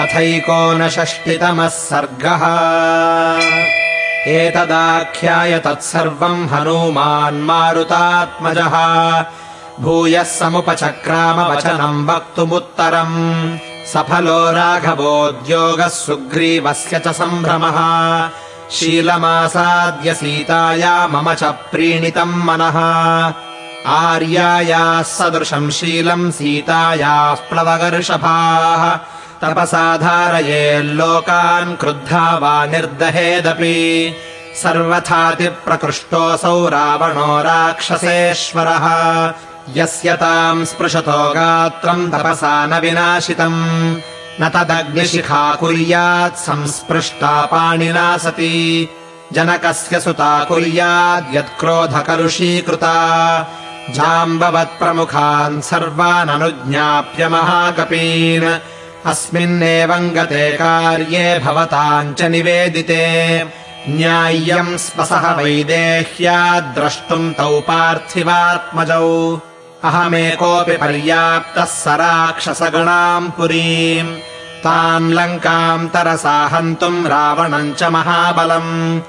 अथैकोनषष्टितमः सर्गः। एतदाख्याय तत्सर्वम् हनूमान् मारुतात्मजः। भूयः समुपचक्रामवचनम् वक्तुमुत्तरम्। सफलो राघवोद्योगः सुग्रीवस्य च सम्भ्रमः। शीलमासाद्य सीताया मम च प्रीणितम् मनः। आर्यायाः सदृशम् शीलम् सीतायाः प्लवगर्षभाः तपसाधारयेल्लोकान् क्रुद्धा वा निर्दहेदपि। सर्वथातिप्रकृष्टोऽसौ रावणो राक्षसेश्वरः। यस्य ताम् स्पृशतो गात्रम् तपसा न विनाशितम्। न तदग्निशिखा कुर्यात् संस्पृष्टा पाणिना सती जनकस्य सुता कुर्याद्यत्क्रोधकलुषीकृता जाम्बवत्प्रमुखान् सर्वाननुज्ञाप्य महाकपीन् अस्मिन्नेवम् गते कार्ये भवताम् च निवेदिते। न्याय्यम् स्पसः वैदेह्या द्रष्टुम् तौ पार्थिवात्मजौ। अहमेकोऽपि पर्याप्तः स राक्षसगणाम् पुरीम्। ताम् लङ्काम् तरसा हन्तुम् रावणम् च महाबलम्।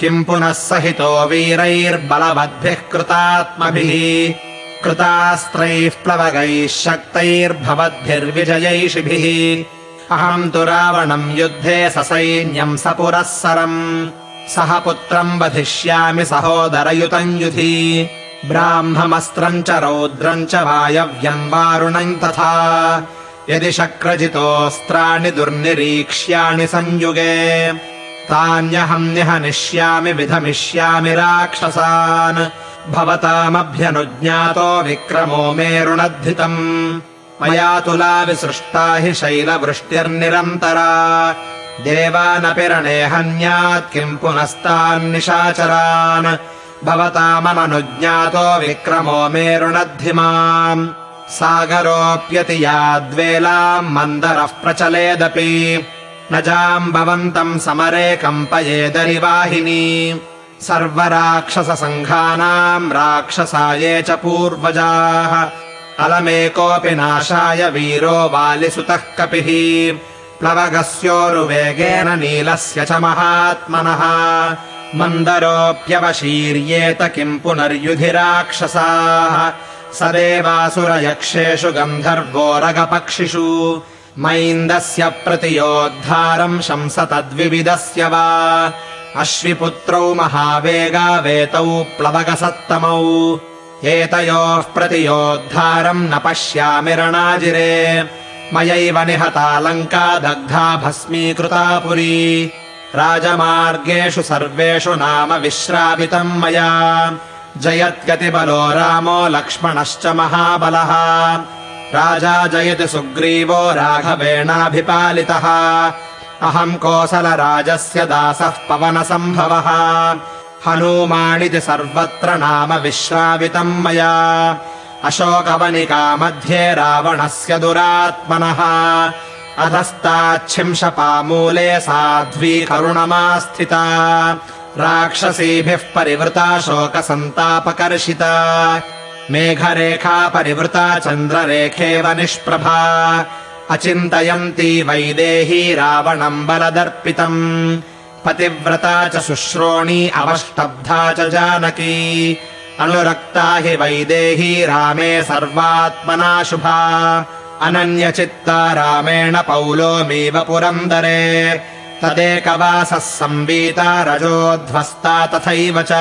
किम् पुनः सहितो वीरैर्बलवद्भिः कृतात्मभिः कृतास्त्रैः प्लवगैः शक्तैर्भवद्भिर्विजयैषिभिः। अहम् तु रावणम् युद्धे ससैन्यम् स पुरःसरम् सह पुत्रम् वधिष्यामि सहोदरयुतम् युधि। ब्राह्ममस्त्रम् च रौद्रम् च वायव्यम् वारुणम् तथा। यदि शक्रजितोऽस्त्राणि दुर्निरीक्ष्याणि संयुगे तान्यहम् निहनिष्यामि विधमिष्यामि राक्षसान् भवतामभ्यनुज्ञातो विक्रमो मेरुणद्धितम् मया तुला विसृष्टा हि शैलवृष्टिर्निरन्तरा। देवानपि रणे हन्यात् किम् पुनस्तान्निशाचरान् भवतामननुज्ञातो विक्रमो मेरुणद्धिमाम् सागरोऽप्यति याद्वेलाम् मन्दरः प्रचलेदपि। न जाम्बवन्तम् समरे कम्पयेदरिवाहिनी सर्वराक्षससङ्घानाम् राक्षसाये च पूर्वजाः। अलमेकोऽपि नाशाय वीरो वालिसुतः कपिः। प्लवगस्योरुवेगेन नीलस्य च महात्मनः। मन्दरोऽप्यवशीर्येत किम् पुनर्युधि राक्षसाः। स देवासुरयक्षेषु गन्धर्वोरगपक्षिषु मैन्दस्य प्रतियोद्धारम् शंस तद्विविदस्य वा अश्विपुत्रौ महावेगावेतौ प्लवगसत्तमौ। एतयोः प्रतियोद्धारम् न पश्यामि रणाजिरे। मयैव निहता लङ्का दग्धा भस्मीकृता पुरी राजमार्गेषु सर्वेषु नाम विश्रावितम् मया। जयत्यतिबलो रामो लक्ष्मणश्च महाबलः। राजा जयति सुग्रीवो राघवेणाभिपालितः अहम् कोसलराजस्य दासः पवनसम्भवः। हनूमानिति सर्वत्र नाम विश्रावितम् मया। अशोकवनिका मध्ये रावणस्य दुरात्मनः। अधस्ताच्छिंशपामूले साध्वी करुणमास्थिता राक्षसीभिः परिवृता शोकसन्तापकर्षिता। मेघरेखा परिवृता चन्द्ररेखेव निष्प्रभा अचिन्तयन्ती वैदेही रावणम् बलदर्पितम्। पतिव्रता च शुश्रोणी अवष्टब्धा च जानकी। अनुरक्ता हि वैदेही रामे सर्वात्मना शुभा। अनन्यचित्ता रामेण पौलोमीव पुरन्दरे तदेकवासः संवीता रजोध्वस्ता तथैव च।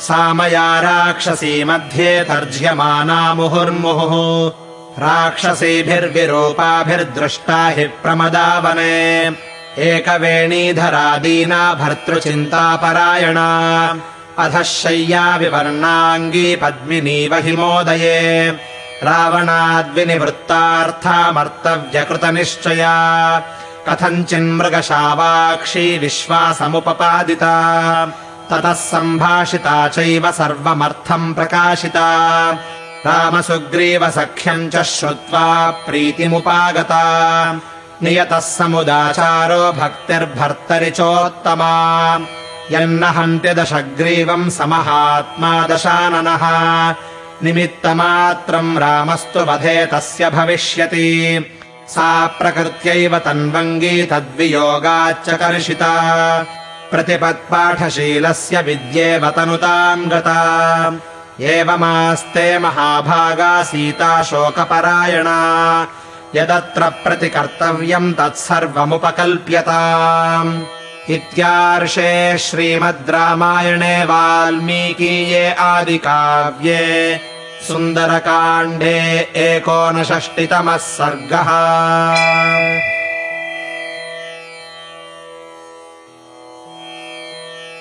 सा मया राक्षसी मध्ये तर्ज्यमाना मुहुर्मुहुः राक्षसीभिर्विरूपाभिर्दृष्टा हि प्रमदावने। एकवेणीधरादीना भर्तृचिन्तापरायणा। अधः शय्या विवर्णाङ्गी पद्मिनीव हिमोदये रावणाद्विनिवृत्तार्थामर्तव्यकृतनिश्चया कथञ्चिन्मृगशावाक्षी विश्वासमुपपादिता। ततः सम्भाषिता चैव सर्वमर्थम् प्रकाशिता रामसुग्रीवसख्यम् च श्रुत्वा प्रीतिमुपागता। नियतः समुदाचारो भक्तिर्भर्तरि चोत्तमा यन्न हन्त्य दशग्रीवम् समहात्मा दशाननः। निमित्तमात्रम् रामस्तु वधे तस्य भविष्यति। सा प्रकृत्यैव तन्वङ्गी तद्वियोगाच्च कर्षिता। प्रतिपत्पाठशीलस्य विद्येव तनुताम् गता एवमास्ते महाभागा सीता शोकपरायणा यदत्र प्रतिकर्तव्यम् तत्सर्वमुपकल्प्यताम्। इत्यार्षे श्रीमद् रामायणे वाल्मीकीये आदिकाव्ये सुन्दरकाण्डे एकोनषष्टितमः सर्गः